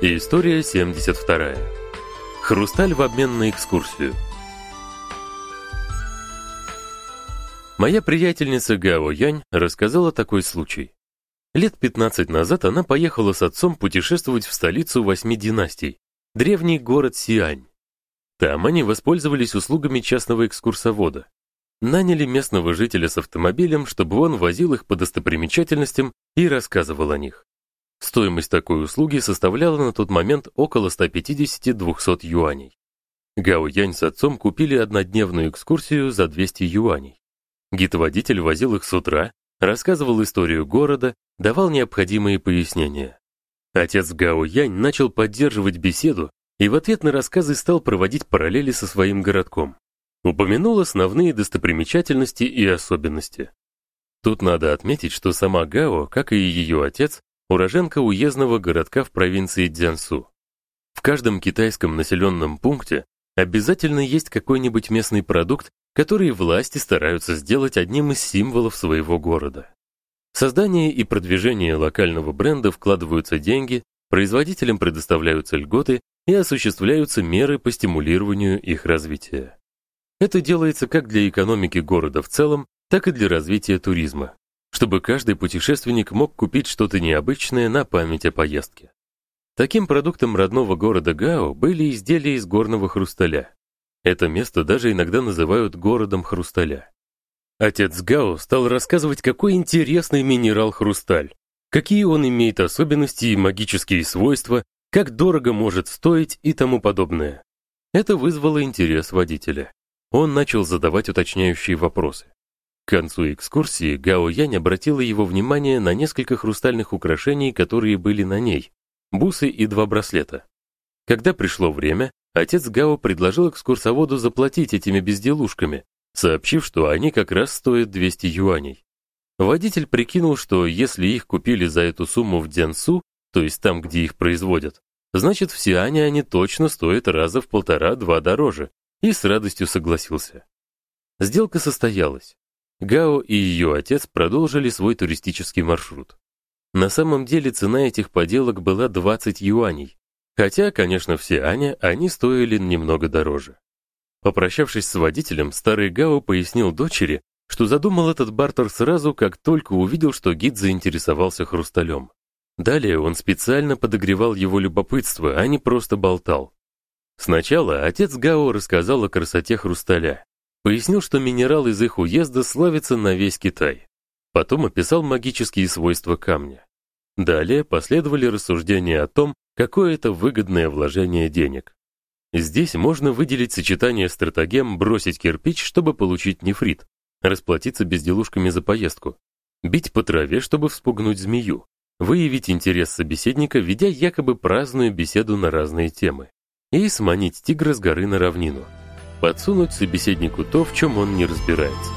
История 72. Хрусталь в обмен на экскурсию. Моя приятельница Гао Янь рассказала такой случай. Лет 15 назад она поехала с отцом путешествовать в столицу восьми династий, древний город Сиань. Там они воспользовались услугами частного экскурсовода. Наняли местного жителя с автомобилем, чтобы он возил их по достопримечательностям и рассказывал о них. Стоимость такой услуги составляла на тот момент около 150-200 юаней. Гао Янь с отцом купили однодневную экскурсию за 200 юаней. Гид-водитель возил их с утра, рассказывал историю города, давал необходимые пояснения. Отец Гао Янь начал поддерживать беседу и в ответ на рассказы стал проводить параллели со своим городком. Упомянул основные достопримечательности и особенности. Тут надо отметить, что сама Гао, как и ее отец, уроженка уездного городка в провинции Цзянсу. В каждом китайском населенном пункте обязательно есть какой-нибудь местный продукт, который власти стараются сделать одним из символов своего города. Создание и продвижение локального бренда вкладываются деньги, производителям предоставляются льготы и осуществляются меры по стимулированию их развития. Это делается как для экономики города в целом, так и для развития туризма чтобы каждый путешественник мог купить что-то необычное на память о поездке. Таким продуктом родного города Гао были изделия из горного хрусталя. Это место даже иногда называют городом хрусталя. Отец Гао стал рассказывать, какой интересный минерал хрусталь, какие он имеет особенности и магические свойства, как дорого может стоить и тому подобное. Это вызвало интерес водителя. Он начал задавать уточняющие вопросы. К концу экскурсии Гао Янь обратила его внимание на несколько хрустальных украшений, которые были на ней: бусы и два браслета. Когда пришло время, отец Гао предложил экскурсоводу заплатить этими безделушками, сообщив, что они как раз стоят 200 юаней. Водитель прикинул, что если их купили за эту сумму в Дзянсу, то есть там, где их производят, значит, в Сиане они точно стоят раза в полтора-два дороже, и с радостью согласился. Сделка состоялась. Гао и ее отец продолжили свой туристический маршрут. На самом деле цена этих поделок была 20 юаней, хотя, конечно, все Аня они стоили немного дороже. Попрощавшись с водителем, старый Гао пояснил дочери, что задумал этот бартер сразу, как только увидел, что гид заинтересовался хрусталем. Далее он специально подогревал его любопытство, а не просто болтал. Сначала отец Гао рассказал о красоте хрусталя, Пояснил, что минерал из их уезда славится на весь Китай. Потом описал магические свойства камня. Далее последовали рассуждения о том, какое это выгодное вложение денег. Здесь можно выделить сочетание стратегем бросить кирпич, чтобы получить нефрит, расплатиться безделушками за поездку, бить по траве, чтобы вспугнуть змею, выявить интерес собеседника, ведя якобы праздную беседу на разные темы, и сманить тигра с горы на равнину подсунуть собеседнику то, в чем он не разбирается.